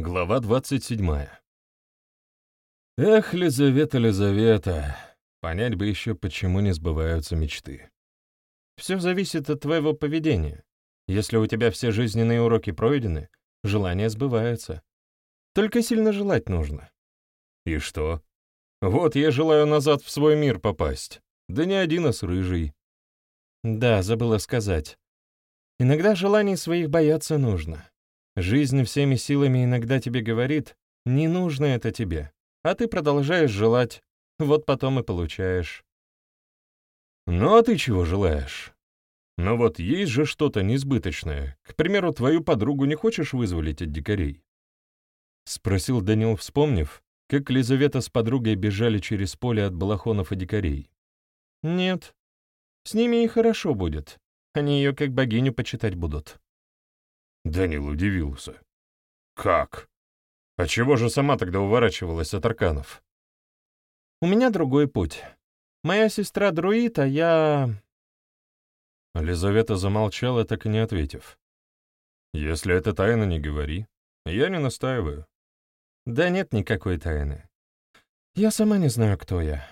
Глава двадцать седьмая. Эх, Лизавета, Лизавета, понять бы еще, почему не сбываются мечты. Все зависит от твоего поведения. Если у тебя все жизненные уроки пройдены, желание сбывается. Только сильно желать нужно. И что? Вот я желаю назад в свой мир попасть. Да не один, а с рыжий. Да, забыла сказать. Иногда желаний своих бояться нужно. Жизнь всеми силами иногда тебе говорит, не нужно это тебе, а ты продолжаешь желать, вот потом и получаешь. Ну а ты чего желаешь? Ну вот есть же что-то несбыточное. К примеру, твою подругу не хочешь вызволить от дикарей? Спросил Данил, вспомнив, как Лизавета с подругой бежали через поле от балахонов и дикарей. Нет, с ними и хорошо будет. Они ее как богиню почитать будут. Данил удивился. «Как? А чего же сама тогда уворачивалась от арканов?» «У меня другой путь. Моя сестра друид, а я...» Лизавета замолчала, так и не ответив. «Если это тайна, не говори. Я не настаиваю». «Да нет никакой тайны. Я сама не знаю, кто я».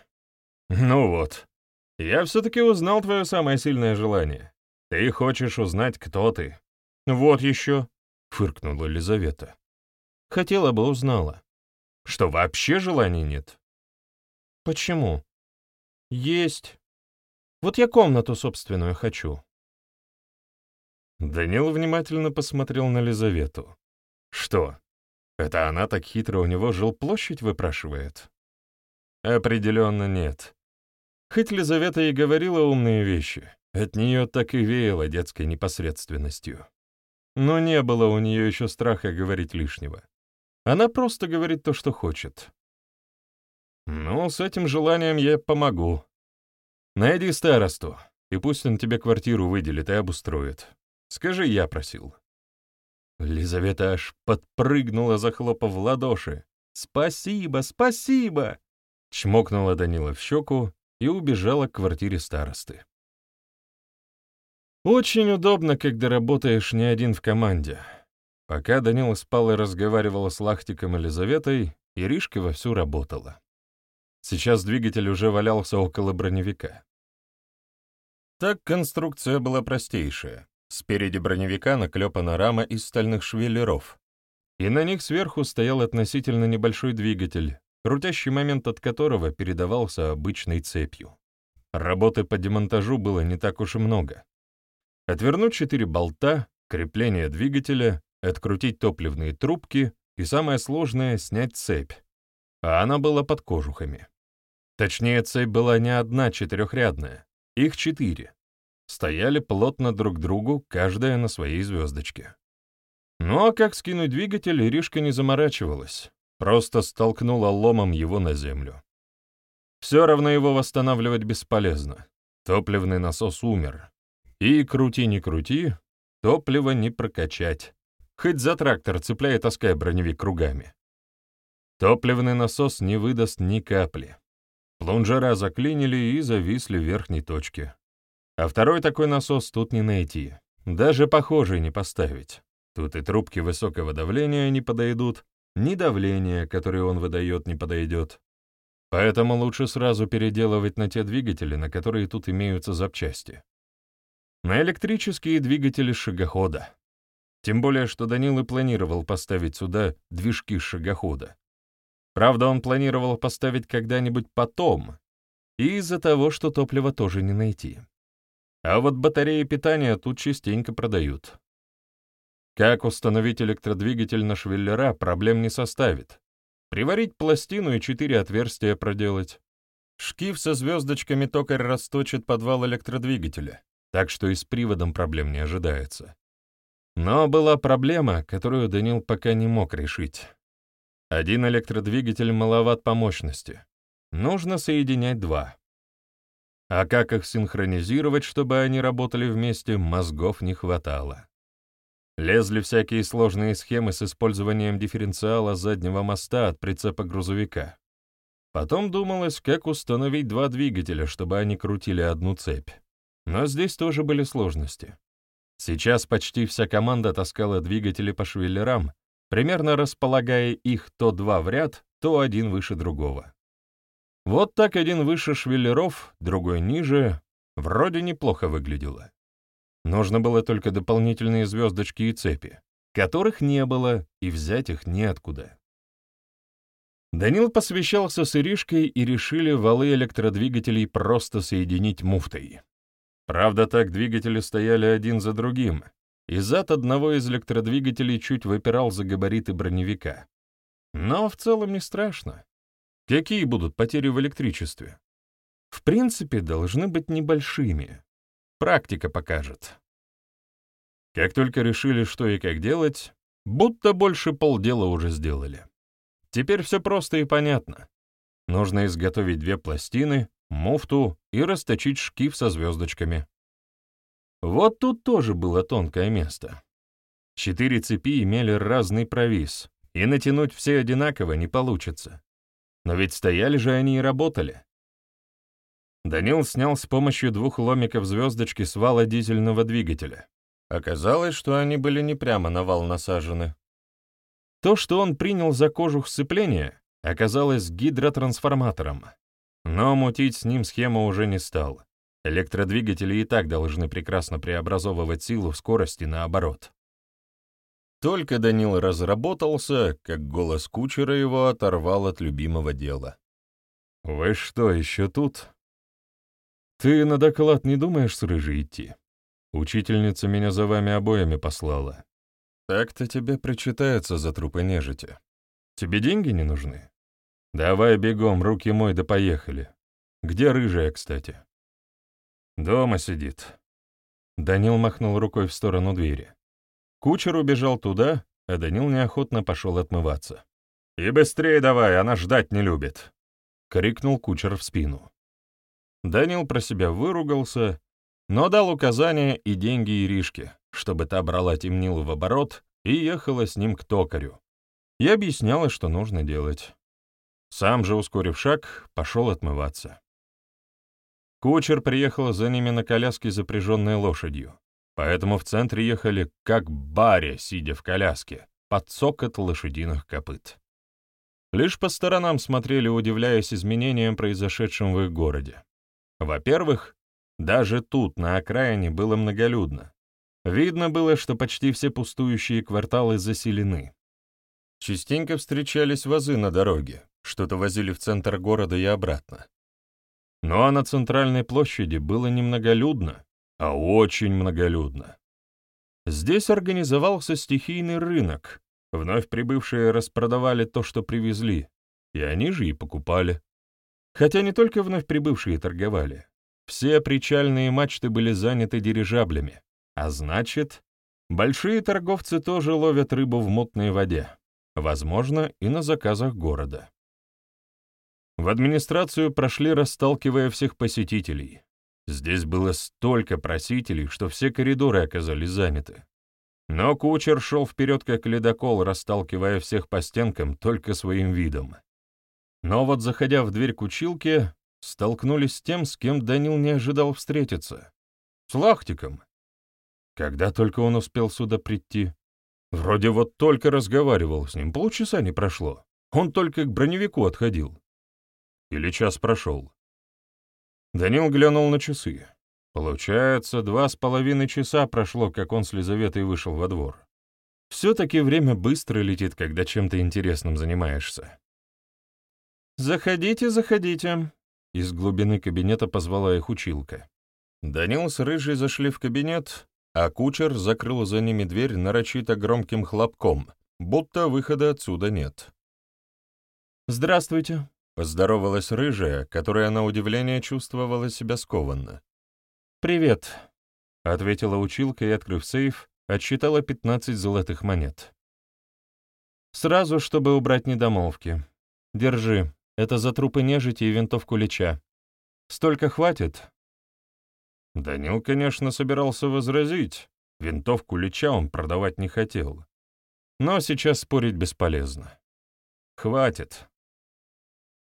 «Ну вот. Я все-таки узнал твое самое сильное желание. Ты хочешь узнать, кто ты. «Вот еще», — фыркнула Лизавета. «Хотела бы, узнала». «Что, вообще желаний нет?» «Почему?» «Есть. Вот я комнату собственную хочу». Данил внимательно посмотрел на Лизавету. «Что, это она так хитро у него жилплощадь выпрашивает?» «Определенно нет. Хоть Лизавета и говорила умные вещи, от нее так и веяло детской непосредственностью. Но не было у нее еще страха говорить лишнего. Она просто говорит то, что хочет. «Ну, с этим желанием я помогу. Найди старосту, и пусть он тебе квартиру выделит и обустроит. Скажи, я просил». Лизавета аж подпрыгнула, захлопав в ладоши. «Спасибо, спасибо!» Чмокнула Данила в щеку и убежала к квартире старосты. Очень удобно, когда работаешь не один в команде. Пока Данила спал и разговаривал с Лахтиком и Елизаветой, Иришка вовсю работала. Сейчас двигатель уже валялся около броневика. Так конструкция была простейшая. Спереди броневика наклепана рама из стальных швеллеров, и на них сверху стоял относительно небольшой двигатель, крутящий момент от которого передавался обычной цепью. Работы по демонтажу было не так уж и много. Отвернуть четыре болта, крепление двигателя, открутить топливные трубки и самое сложное — снять цепь. А она была под кожухами. Точнее, цепь была не одна четырехрядная, их четыре. Стояли плотно друг к другу, каждая на своей звездочке. Ну а как скинуть двигатель, Иришка не заморачивалась, просто столкнула ломом его на землю. Все равно его восстанавливать бесполезно. Топливный насос умер, и крути не крути, топливо не прокачать. Хоть за трактор цепляй и таскай броневик кругами. Топливный насос не выдаст ни капли. Плунжера заклинили и зависли в верхней точке. А второй такой насос тут не найти. Даже похожий не поставить. Тут и трубки высокого давления не подойдут, ни давление, которое он выдает, не подойдет. Поэтому лучше сразу переделывать на те двигатели, на которые тут имеются запчасти на электрические двигатели шагохода. Тем более, что Данил и планировал поставить сюда движки шагохода. Правда, он планировал поставить когда-нибудь потом, из-за того, что топлива тоже не найти. А вот батареи питания тут частенько продают. Как установить электродвигатель на швеллера, проблем не составит. Приварить пластину и четыре отверстия проделать. Шкив со звездочками токарь расточит подвал электродвигателя так что и с приводом проблем не ожидается. Но была проблема, которую Данил пока не мог решить. Один электродвигатель маловат по мощности. Нужно соединять два. А как их синхронизировать, чтобы они работали вместе, мозгов не хватало. Лезли всякие сложные схемы с использованием дифференциала заднего моста от прицепа грузовика. Потом думалось, как установить два двигателя, чтобы они крутили одну цепь. Но здесь тоже были сложности. Сейчас почти вся команда таскала двигатели по швеллерам, примерно располагая их то два в ряд, то один выше другого. Вот так один выше швеллеров, другой ниже, вроде неплохо выглядело. Нужно было только дополнительные звездочки и цепи, которых не было, и взять их неоткуда. Данил посвящался с Иришкой и решили валы электродвигателей просто соединить муфтой. Правда, так двигатели стояли один за другим, и зад одного из электродвигателей чуть выпирал за габариты броневика. Но в целом не страшно. Какие будут потери в электричестве? В принципе, должны быть небольшими. Практика покажет. Как только решили, что и как делать, будто больше полдела уже сделали. Теперь все просто и понятно. Нужно изготовить две пластины, муфту и расточить шкив со звездочками. Вот тут тоже было тонкое место. Четыре цепи имели разный провис, и натянуть все одинаково не получится. Но ведь стояли же они и работали. Данил снял с помощью двух ломиков звездочки с вала дизельного двигателя. Оказалось, что они были не прямо на вал насажены. То, что он принял за кожух сцепления, оказалось гидротрансформатором. Но мутить с ним схему уже не стал. Электродвигатели и так должны прекрасно преобразовывать силу в скорости наоборот. Только Данил разработался, как голос кучера его оторвал от любимого дела. «Вы что, еще тут?» «Ты на доклад не думаешь с Рыжей идти? Учительница меня за вами обоими послала. Так-то тебе причитается за трупы нежити. Тебе деньги не нужны? Давай бегом, руки мой, да поехали. Где Рыжая, кстати?» «Дома сидит». Данил махнул рукой в сторону двери. Кучер убежал туда, а Данил неохотно пошел отмываться. «И быстрее давай, она ждать не любит!» — крикнул кучер в спину. Данил про себя выругался, но дал указания и деньги Иришке, чтобы та брала темнилу в оборот и ехала с ним к токарю, и объясняла, что нужно делать. Сам же, ускорив шаг, пошел отмываться. Кучер приехал за ними на коляске, запряженной лошадью. Поэтому в центре ехали как баре, сидя в коляске, под цокот лошадиных копыт. Лишь по сторонам смотрели, удивляясь изменениям, произошедшим в их городе. Во-первых, даже тут, на окраине, было многолюдно. Видно было, что почти все пустующие кварталы заселены. Частенько встречались вазы на дороге, что-то возили в центр города и обратно. Ну а на центральной площади было немноголюдно, а очень многолюдно. Здесь организовался стихийный рынок, вновь прибывшие распродавали то, что привезли, и они же и покупали. Хотя не только вновь прибывшие торговали. Все причальные мачты были заняты дирижаблями, а значит, большие торговцы тоже ловят рыбу в мутной воде, возможно, и на заказах города. В администрацию прошли, расталкивая всех посетителей, Здесь было столько просителей, что все коридоры оказались заняты. Но кучер шел вперед, как ледокол, расталкивая всех по стенкам только своим видом. Но вот, заходя в дверь к училке, столкнулись с тем, с кем Данил не ожидал встретиться. С Лахтиком. Когда только он успел сюда прийти. Вроде вот только разговаривал с ним, полчаса не прошло. Он только к броневику отходил. Или час прошел. Данил глянул на часы. Получается, два с половиной часа прошло, как он с Лизаветой вышел во двор. Все-таки время быстро летит, когда чем-то интересным занимаешься. «Заходите, заходите», — из глубины кабинета позвала их училка. Данил с Рыжей зашли в кабинет, а кучер закрыл за ними дверь нарочито громким хлопком, будто выхода отсюда нет. «Здравствуйте», Поздоровалась рыжая, которая на удивление чувствовала себя скованно. «Привет», — ответила училка и, открыв сейф, отсчитала пятнадцать золотых монет. «Сразу, чтобы убрать недомолвки. Держи, это за трупы нежити и винтовку Лича. Столько хватит?» Данил, конечно, собирался возразить. Винтовку Лича он продавать не хотел. Но сейчас спорить бесполезно. «Хватит»,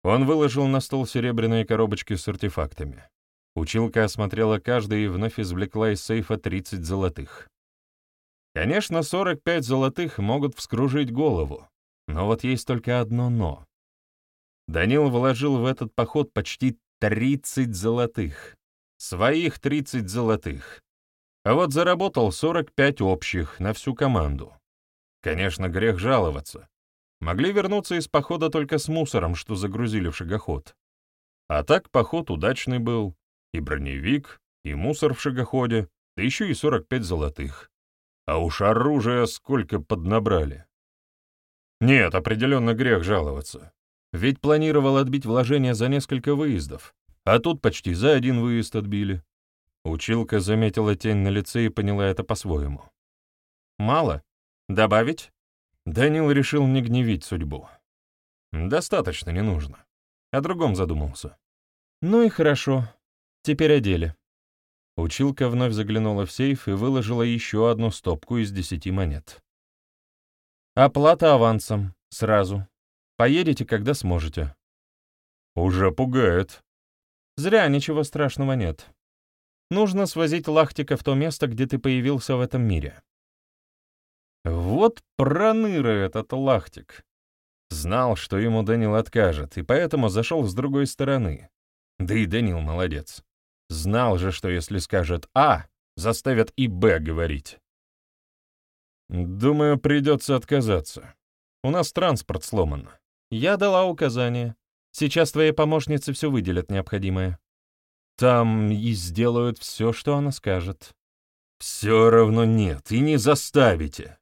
он выложил на стол серебряные коробочки с артефактами. Училка осмотрела каждый и вновь извлекла из сейфа 30 золотых. Конечно, 45 золотых могут вскружить голову, но вот есть только одно «но». Данил вложил в этот поход почти 30 золотых. Своих 30 золотых. А вот заработал 45 общих на всю команду. Конечно, грех жаловаться. Могли вернуться из похода только с мусором, что загрузили в шагоход. А так поход удачный был. И броневик, и мусор в шагоходе, да еще и 45 золотых. А уж оружия сколько поднабрали. Нет, определенно грех жаловаться. Ведь планировал отбить вложения за несколько выездов, а тут почти за один выезд отбили. Училка заметила тень на лице и поняла это по-своему. «Мало? Добавить?» Данил решил не гневить судьбу. «Достаточно, не нужно». О другом задумался. «Ну и хорошо. Теперь о деле». Училка вновь заглянула в сейф и выложила еще одну стопку из десяти монет. «Оплата авансом. Сразу. Поедете, когда сможете». «Уже пугает». «Зря, ничего страшного нет. Нужно свозить Лахтика в то место, где ты появился в этом мире». Вот проныра этот Лахтик. Знал, что ему Данил откажет, и поэтому зашел с другой стороны. Да и Данил молодец. Знал же, что если скажет «А», заставят и «Б» говорить. «Думаю, придется отказаться. У нас транспорт сломан. Я дала указание. Сейчас твоей помощнице все выделят необходимое. Там и сделают все, что она скажет». «Все равно нет, и не заставите».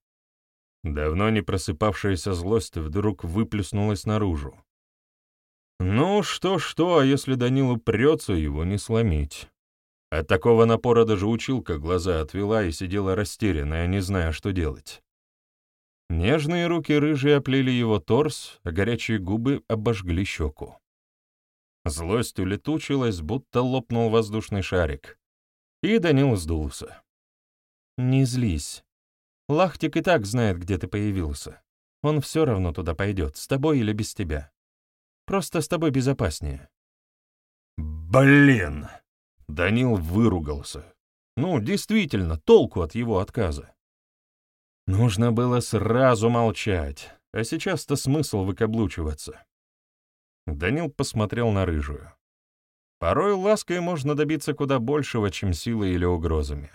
Давно не просыпавшаяся злость вдруг выплеснулась наружу. Ну, что-что, а если Данилу прется, его не сломить. От такого напора даже училка глаза отвела и сидела растерянная, не зная, что делать. Нежные руки рыжие оплели его торс, а горячие губы обожгли щеку. Злость улетучилась, будто лопнул воздушный шарик. И Данил сдулся. «Не злись. Лахтик и так знает, где ты появился. Он все равно туда пойдет, с тобой или без тебя. Просто с тобой безопаснее». «Блин!» Данил выругался. Ну, действительно, толку от его отказа. Нужно было сразу молчать, а сейчас-то смысл выкаблучиваться. Данил посмотрел на рыжую. Порой лаской можно добиться куда большего, чем силой или угрозами.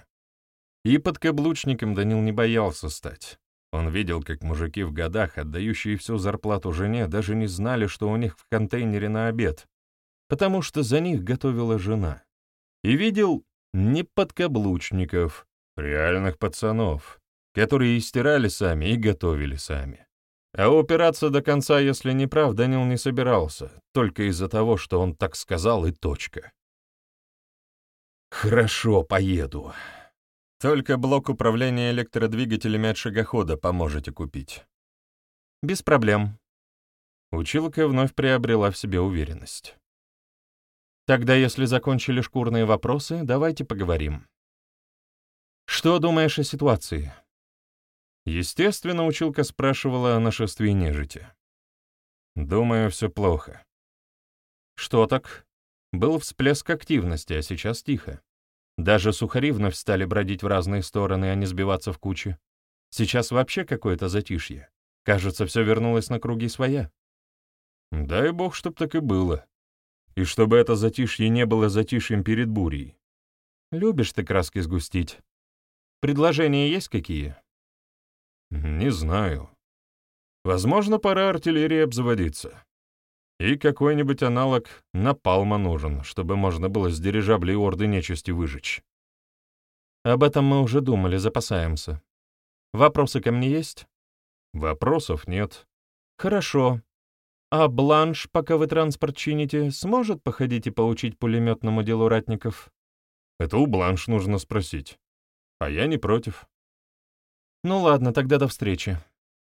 И подкаблучником Данил не боялся стать. Он видел, как мужики в годах, отдающие всю зарплату жене, даже не знали, что у них в контейнере на обед, потому что за них готовила жена. И видел не подкаблучников, реальных пацанов, которые и стирали сами, и готовили сами. А упираться до конца, если не прав, Данил не собирался, только из-за того, что он так сказал, и точка. «Хорошо, поеду», только блок управления электродвигателями от шагохода поможете купить. Без проблем. Училка вновь приобрела в себе уверенность. Тогда, если закончили шкурные вопросы, давайте поговорим. Что думаешь о ситуации? Естественно, училка спрашивала о нашествии нежити. Думаю, все плохо. Что так? Был всплеск активности, а сейчас тихо. Даже сухари вновь стали бродить в разные стороны, а не сбиваться в кучи. Сейчас вообще какое-то затишье. Кажется, все вернулось на круги своя. Дай бог, чтоб так и было. И чтобы это затишье не было затишьем перед бурей. Любишь ты краски сгустить. Предложения есть какие? Не знаю. Возможно, пора артиллерии обзаводиться. И какой-нибудь аналог напалма нужен, чтобы можно было с дирижаблей орды нечисти выжечь. Об этом мы уже думали, запасаемся. Вопросы ко мне есть? Вопросов нет. Хорошо. А Бланш, пока вы транспорт чините, сможет походить и поучить пулеметному делу ратников? Это у Бланш нужно спросить. А я не против. Ну ладно, тогда до встречи.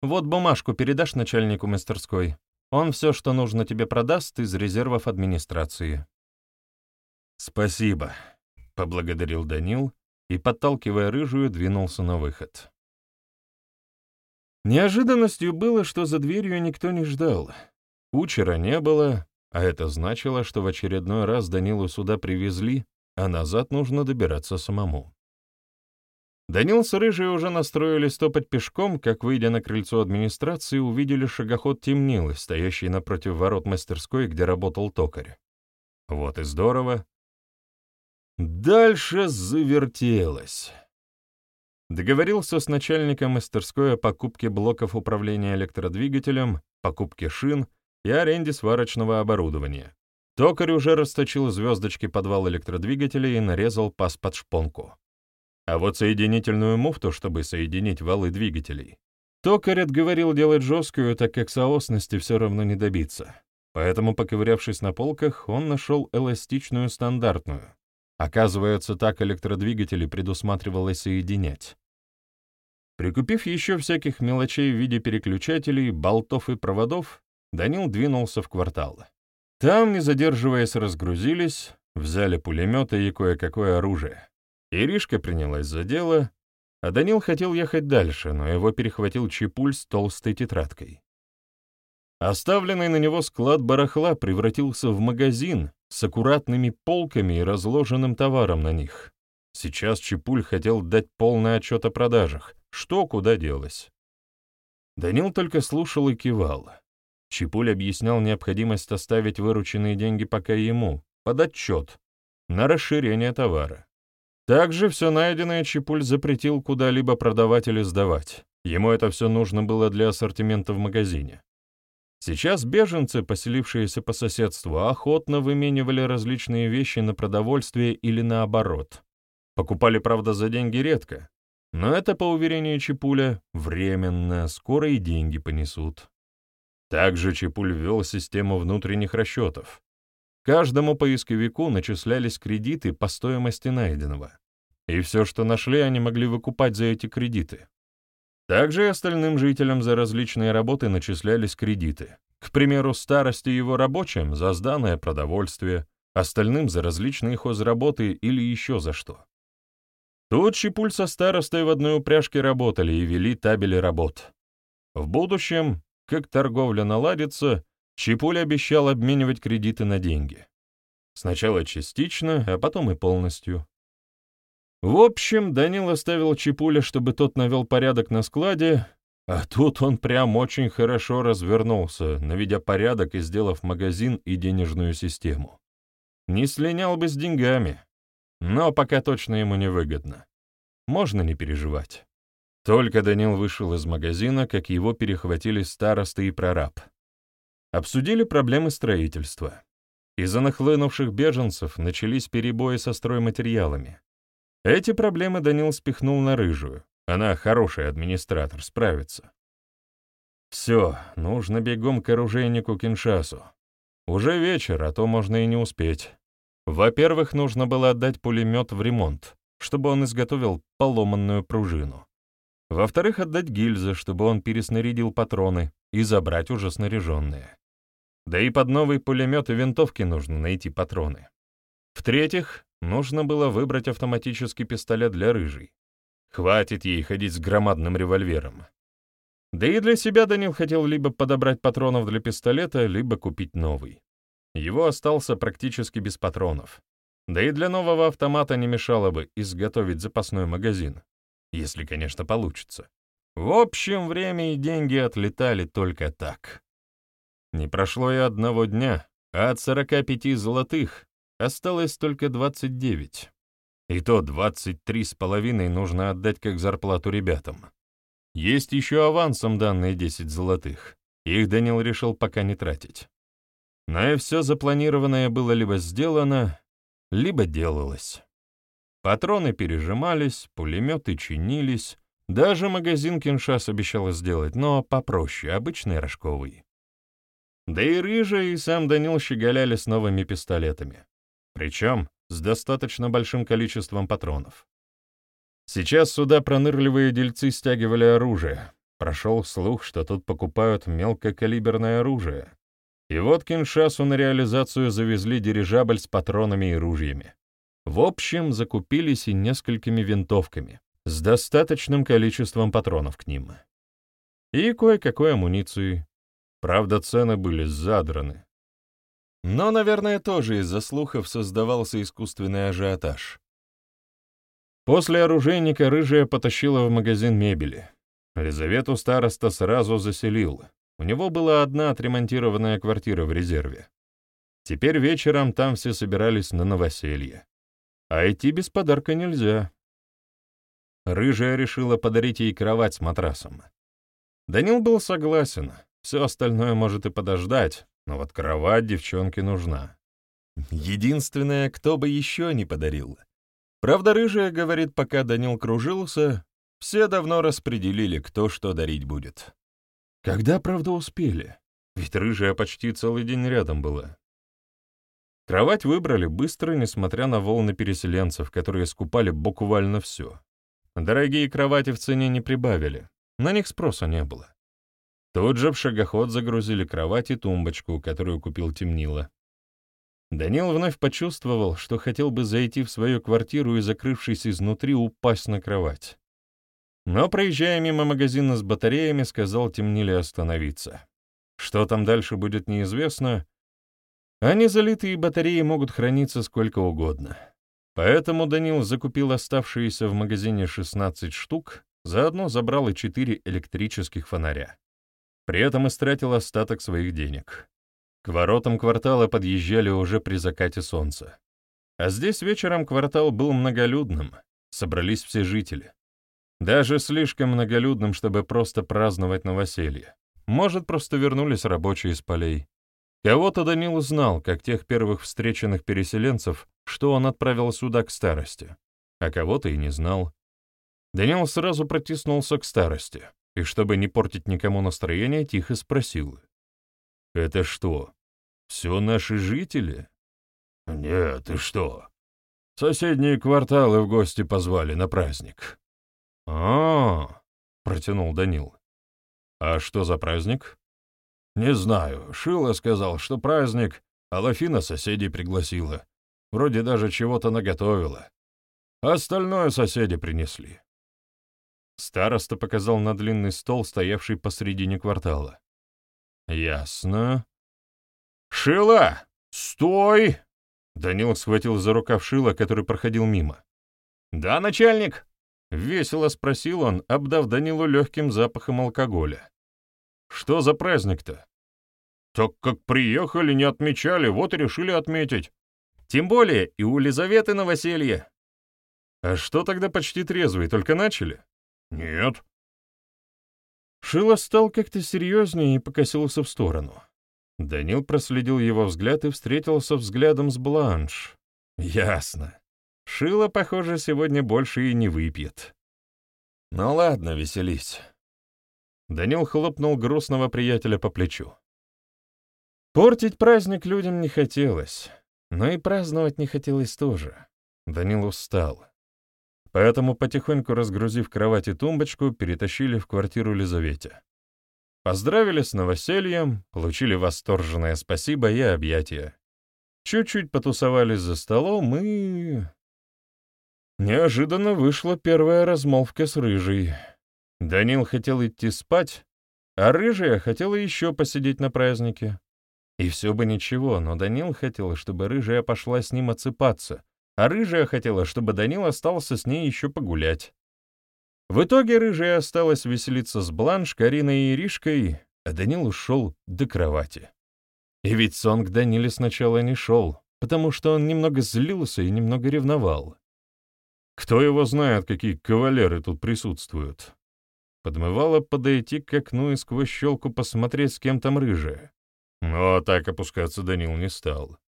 Вот бумажку передашь начальнику мастерской. Он все, что нужно тебе продаст из резервов администрации». «Спасибо», — поблагодарил Данил и, подталкивая рыжую, двинулся на выход. Неожиданностью было, что за дверью никто не ждал. Кучера не было, а это значило, что в очередной раз Данилу сюда привезли, а назад нужно добираться самому. Данил с Рыжей уже настроились топать пешком, как, выйдя на крыльцо администрации, увидели шагоход темнилы, стоящий напротив ворот мастерской, где работал токарь. Вот и здорово. Дальше завертелось. Договорился с начальником мастерской о покупке блоков управления электродвигателем, покупке шин и аренде сварочного оборудования. Токарь уже расточил звездочки подвал электродвигателя и нарезал паз под шпонку. А вот соединительную муфту, чтобы соединить валы двигателей, токарь отговорил делать жесткую, так как соосности все равно не добиться. Поэтому, поковырявшись на полках, он нашел эластичную стандартную. Оказывается, так электродвигатели предусматривалось соединять. Прикупив еще всяких мелочей в виде переключателей, болтов и проводов, Данил двинулся в квартал. Там, не задерживаясь, разгрузились, взяли пулеметы и кое-какое оружие. Иришка принялась за дело, а Данил хотел ехать дальше, но его перехватил Чипуль с толстой тетрадкой. Оставленный на него склад барахла превратился в магазин с аккуратными полками и разложенным товаром на них. Сейчас Чипуль хотел дать полный отчет о продажах, что куда делось. Данил только слушал и кивал. Чипуль объяснял необходимость оставить вырученные деньги пока ему, под отчет, на расширение товара. Также все найденное Чипуль запретил куда-либо продавать или сдавать. Ему это все нужно было для ассортимента в магазине. Сейчас беженцы, поселившиеся по соседству, охотно выменивали различные вещи на продовольствие или наоборот. Покупали, правда, за деньги редко, но это, по уверению Чипуля, временно, скоро и деньги понесут. Также Чепуль ввел систему внутренних расчетов. Каждому поисковику начислялись кредиты по стоимости найденного. И все, что нашли, они могли выкупать за эти кредиты. Также и остальным жителям за различные работы начислялись кредиты. К примеру, старости его рабочим за сданное продовольствие, остальным за различные хозработы или еще за что. Тут Чепуль со старостой в одной упряжке работали и вели табели работ. В будущем как торговля наладится, Чипуль обещал обменивать кредиты на деньги. Сначала частично, а потом и полностью. В общем, Данил оставил Чипуля, чтобы тот навел порядок на складе, а тут он прям очень хорошо развернулся, наведя порядок и сделав магазин и денежную систему. Не слинял бы с деньгами, но пока точно ему не выгодно. Можно не переживать. Только Данил вышел из магазина, как его перехватили староста и прораб. Обсудили проблемы строительства. Из-за нахлынувших беженцев начались перебои со стройматериалами. Эти проблемы Данил спихнул на рыжую. Она хороший администратор, справится. Все, нужно бегом к оружейнику Киншасу. Уже вечер, а то можно и не успеть. Во-первых, нужно было отдать пулемет в ремонт, чтобы он изготовил поломанную пружину. Во-вторых, отдать гильзы, чтобы он переснарядил патроны и забрать уже снаряженные. Да и под новый пулемет и винтовки нужно найти патроны. В-третьих, нужно было выбрать автоматический пистолет для рыжей. Хватит ей ходить с громадным револьвером. Да и для себя Данил хотел либо подобрать патронов для пистолета, либо купить новый. Его остался практически без патронов. Да и для нового автомата не мешало бы изготовить запасной магазин если, конечно, получится. В общем, время и деньги отлетали только так. Не прошло и одного дня, а от 45 золотых осталось только 29. И то 23 с половиной нужно отдать как зарплату ребятам. Есть еще авансом данные 10 золотых. Их Данил решил пока не тратить. Но и все запланированное было либо сделано, либо делалось. Патроны пережимались, пулеметы чинились, даже магазин Киншас обещал сделать, но попроще, обычный рожковый. Да и Рыжа и сам Данил щеголяли с новыми пистолетами. Причем с достаточно большим количеством патронов. Сейчас сюда пронырливые дельцы стягивали оружие. Прошел слух, что тут покупают мелкокалиберное оружие. И вот Киншасу на реализацию завезли дирижабль с патронами и ружьями. В общем, закупились и несколькими винтовками, с достаточным количеством патронов к ним. И кое-какой амуниции. Правда, цены были задраны. Но, наверное, тоже из-за слухов создавался искусственный ажиотаж. После оружейника рыжая потащила в магазин мебели. Лизавету староста сразу заселил. У него была одна отремонтированная квартира в резерве. Теперь вечером там все собирались на новоселье. А идти без подарка нельзя. Рыжая решила подарить ей кровать с матрасом. Данил был согласен, все остальное может и подождать, но вот кровать девчонке нужна. Единственное, кто бы еще не подарил. Правда, рыжая говорит, пока Данил кружился, все давно распределили, кто что дарить будет. Когда, правда, успели? Ведь рыжая почти целый день рядом была. Кровать выбрали быстро, несмотря на волны переселенцев, которые скупали буквально все. Дорогие кровати в цене не прибавили, на них спроса не было. Тут же в шагоход загрузили кровать и тумбочку, которую купил Темнила. Данил вновь почувствовал, что хотел бы зайти в свою квартиру и, закрывшись изнутри, упасть на кровать. Но, проезжая мимо магазина с батареями, сказал Темниле остановиться. Что там дальше будет неизвестно, а незалитые батареи могут храниться сколько угодно. Поэтому Данил закупил оставшиеся в магазине 16 штук, заодно забрал и 4 электрических фонаря. При этом истратил остаток своих денег. К воротам квартала подъезжали уже при закате солнца. А здесь вечером квартал был многолюдным, собрались все жители. Даже слишком многолюдным, чтобы просто праздновать новоселье. Может, просто вернулись рабочие из полей. Кого-то Данил знал, как тех первых встреченных переселенцев, что он отправил сюда к старости, а кого-то и не знал. Данил сразу протиснулся к старости, и, чтобы не портить никому настроение, тихо спросил — «Это что, все наши жители?» «Нет, ты что? Соседние кварталы в гости позвали на праздник». «А-а-а», протянул Данил. «А что за праздник?» «Не знаю. Шила сказал, что праздник, а Лафина соседей пригласила. Вроде даже чего-то наготовила. Остальное соседи принесли». Староста показал на длинный стол, стоявший посредине квартала. «Ясно». «Шила! Стой!» Данил схватил за рукав Шила, который проходил мимо. «Да, начальник?» — весело спросил он, обдав Данилу легким запахом алкоголя. «Что за праздник-то?» «Так как приехали, не отмечали, вот и решили отметить. Тем более и у Лизаветы новоселье». «А что тогда почти трезвый, только начали?» «Нет, Шило стал как-то серьезнее и покосился в сторону. Данил проследил его взгляд и встретился взглядом с Бланш. Ясно. Шило, похоже, сегодня больше и не выпьет. Ну ладно, веселись. Данил хлопнул грустного приятеля по плечу. Портить праздник людям не хотелось, но и праздновать не хотелось тоже. Данил устал. Поэтому, потихоньку разгрузив кровать и тумбочку, перетащили в квартиру Лизавете. Поздравили с новосельем, получили восторженное спасибо и объятия. Чуть-чуть потусовались за столом и... Неожиданно вышла первая размолвка с Рыжей. Данил хотел идти спать, а Рыжая хотела еще посидеть на празднике. И все бы ничего, но Данил хотел, чтобы Рыжая пошла с ним отсыпаться, а рыжая хотела, чтобы Данил остался с ней еще погулять. В итоге рыжая осталась веселиться с Бланш, Кариной и Иришкой, а Данил ушел до кровати. И ведь сон к Даниле сначала не шел, потому что он немного злился и немного ревновал. Кто его знает, какие кавалеры тут присутствуют. Подмывало подойти к окну и сквозь щелку посмотреть, с кем там рыжая. Но так опускаться Данил не стал.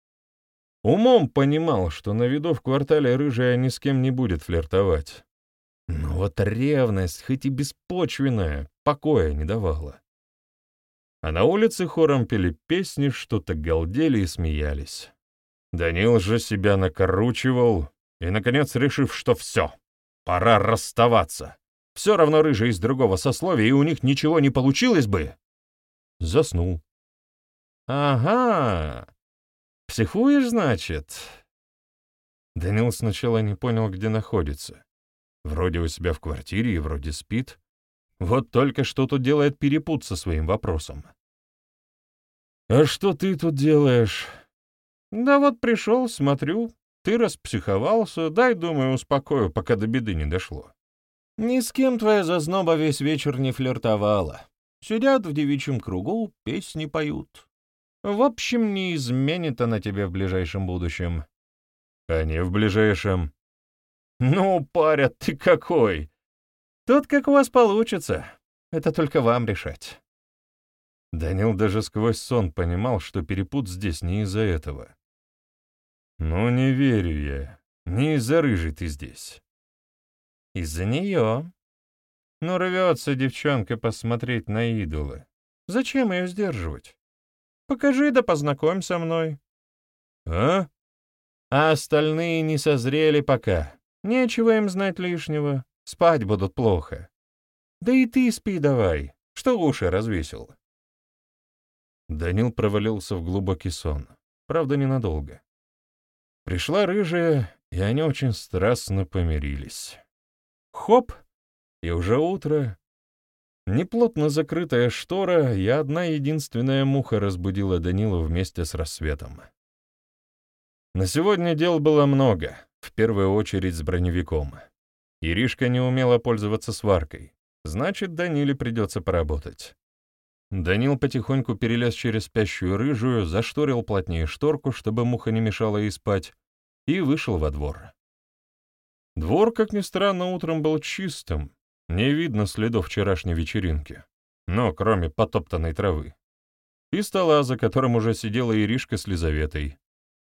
Умом понимал, что на виду в квартале рыжая ни с кем не будет флиртовать. Но вот ревность, хоть и беспочвенная, покоя не давала. А на улице хором пели песни, что-то галдели и смеялись. Данил же себя накоручивал и, наконец, решив, что все, пора расставаться. Все равно рыжий из другого сословия, и у них ничего не получилось бы. Заснул. «Ага, «Психуешь, значит?» Данил сначала не понял, где находится. Вроде у себя в квартире и вроде спит. Вот только что тут делает перепут со своим вопросом. «А что ты тут делаешь?» «Да вот пришел, смотрю. Ты распсиховался, дай, думаю, успокою, пока до беды не дошло. Ни с кем твоя зазноба весь вечер не флиртовала. Сидят в девичьем кругу, песни поют. В общем, не изменит она тебе в ближайшем будущем. А не в ближайшем. Ну, паря, ты какой! Тут как у вас получится. Это только вам решать. Данил даже сквозь сон понимал, что перепут здесь не из-за этого. «Ну, не верю я. Не из-за рыжей ты здесь». «Из-за нее. Ну, рвется девчонка посмотреть на идолы. Зачем ее сдерживать? Покажи да познакомь со мной». «А?» «А остальные не созрели пока. Нечего им знать лишнего. Спать будут плохо. Да и ты спи давай. Что уши развесил?» Данил провалился в глубокий сон. Правда, ненадолго. Пришла рыжая, и они очень страстно помирились. Хоп! И уже утро. Неплотно закрытая штора, и одна единственная муха разбудила Данила вместе с рассветом. На сегодня дел было много, в первую очередь с броневиком. Иришка не умела пользоваться сваркой, значит, Даниле придется поработать. Данил потихоньку перелез через спящую рыжую, зашторил плотнее шторку, чтобы муха не мешала ей спать, и вышел во двор. Двор, как ни странно, утром был чистым, не видно следов вчерашней вечеринки, но кроме потоптанной травы. И стола, за которым уже сидела Иришка с Лизаветой.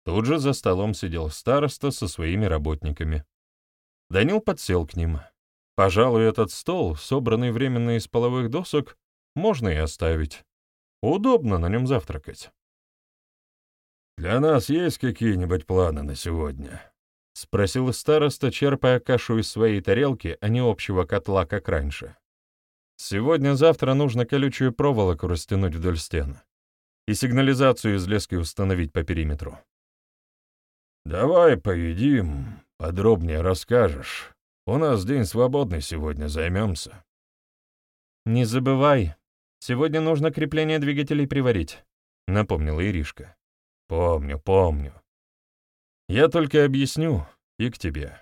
Тут же за столом сидел староста со своими работниками. Данил подсел к ним. Пожалуй, этот стол, собранный временно из половых досок, можно и оставить. Удобно на нем завтракать. «Для нас есть какие-нибудь планы на сегодня?» — спросил староста, черпая кашу из своей тарелки, а не общего котла, как раньше. «Сегодня-завтра нужно колючую проволоку растянуть вдоль стен и сигнализацию из лески установить по периметру». «Давай поедим, подробнее расскажешь. У нас день свободный сегодня, займемся». «Не забывай, Сегодня нужно крепление двигателей приварить», — напомнила Иришка. «Помню, помню. Я только объясню и к тебе.